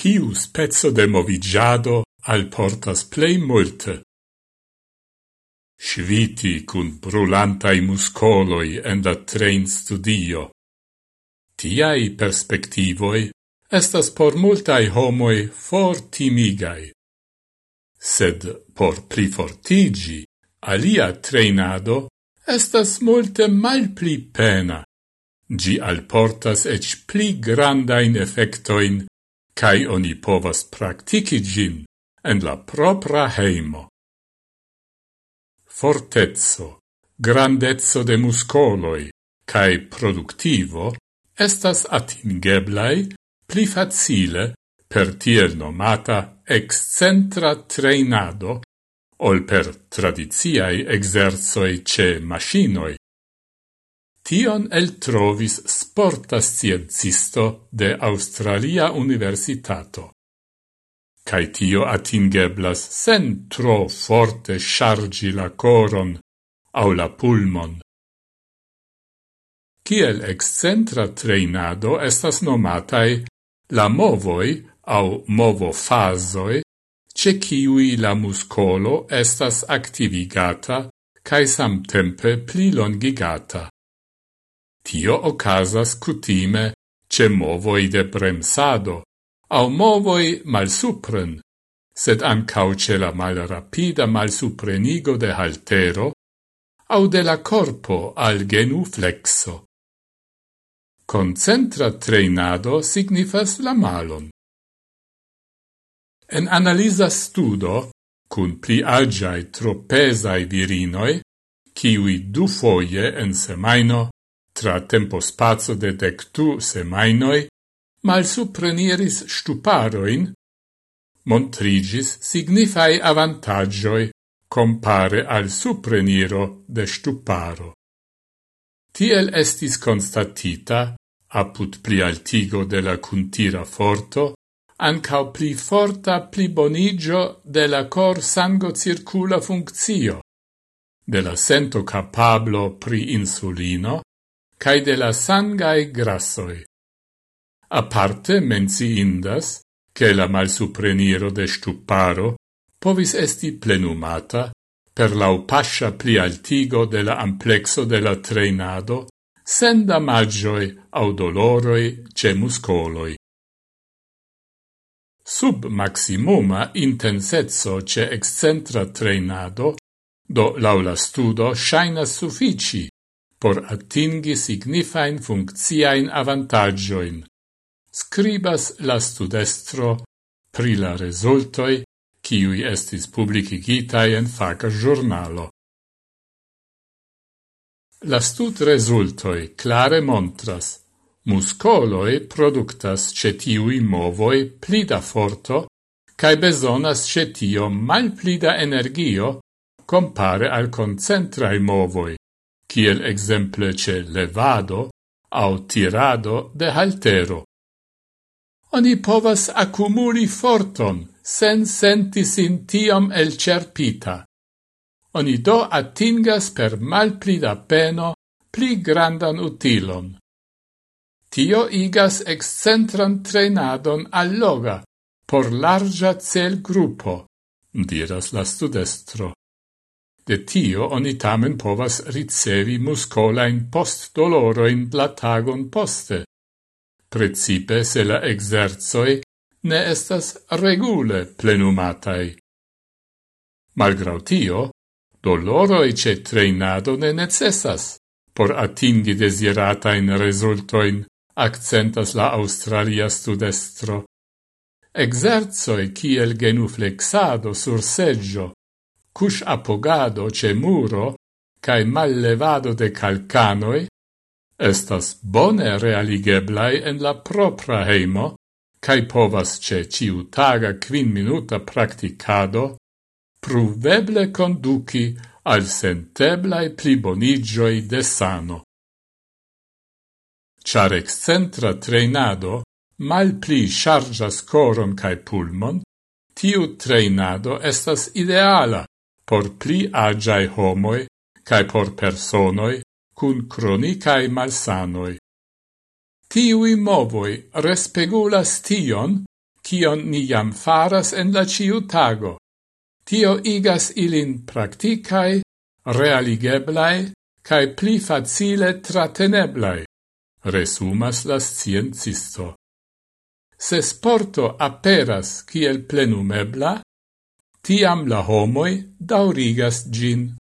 Tiu spezzo de movigiado alportas plei multe. Sviti cun brulantai muscoloi en la train studio. Tiai perspectivoi estas por multai homoi fortimigai. Sed por plifortigi, alia trainado estas multe mal pli pena. Gi alportas ec pli grandain effectoin cae oni povas practici gin en la propra heimo. Fortezzo, grandezzo de muscoloi, cae productivo, estas atingeblai pli facile per tiel nomata excentra treinado ol per tradiziai exerzoi ce machinoi. Tion eltrovis sporta sciencisto de Australia Universitato. Cai tio atingeblas sen tro forte chargi la coron au la pulmon. Kiel excentra treinado estas nomatai la movoi au movofazoi, ce ciui la muscolo estas activigata cae samtempe pli longigata. Tio ocasas cutime ce movoi de bremsado, au movoi malsupren, sed ancau ce la malrapida malsuprenigo de haltero, au de la corpo al genu flexo. Concentra treinado signifas la malon. En analisa studo, cun pli agiae tropesai virinoi, kiwi du foie en semaino tra tempo spazio de dectu semainoi, mal supreniris stuparoin, montrigis signifai avantagioi compare al supreniro de stuparo. Tiel estis constatita, apud pli altigo de la cuntira forto, ancao pli forta pli bonigio de la cor sango circula funzio, de la sento capablo pri insulino, cae de la sangai grassoi. Aparte menciindas che la malsupreniro de stuparo povis esti plenumata per lau pascia pli altigo de la amplexo de la treinado sen damagioi au doloroi ce muscoloi. Sub maximuma intensezzo ce excentra treinado, do laula studo shainas suffici por atingi signifain funcciain avantagioin. Scribas la studestro pri la resultoi kiui estis publicigitai en faca giornalo. La stud resultoi clare montras muscoloi productas cetiui movoi pli da forto cae besonas cetio mal pli da energio compare al concentrae movoi kiel exemple ce levado au tirado de haltero. Oni povas accumuli forton, sen senti sin tiom el cerpita. Oni do atingas per mal pli da peno pli grandan utilon. Tio igas excentran trenadon alloga, por larga cel gruppo, diras la studestro. De tio oni tamen povas ricevi muscolain post-doloroin la tagon poste, precipe se la exerzoi ne estas regule plenumatai. Malgrau tio, doloroi ce treinado ne necessas por atingi desiratain resultoin, accentas la Australia studestro. Exerzoi kiel genuflexado sur seggio cus apogado ce muro cae mallevado de calcanoi estas bone realigeblai en la propra heimo, cae povas ce ciutaga quin minuta practicado pruveble conduci al senteblai plibonigioi de sano. Char excentra treinado mal pli chargas coron cae pulmon, tiu treinado estas ideala por pli agiae homoi cae por personoi cun cronicae malsanoi. Tiui movoi respegulas tion, kion ni jam faras en la ciu tago. Tio igas ilin practicae, realigeblae, cae pli facile trateneblae, resumas la sciencisto. Se sporto aperas kiel plenumebla, tiam la homoi daurigas gin.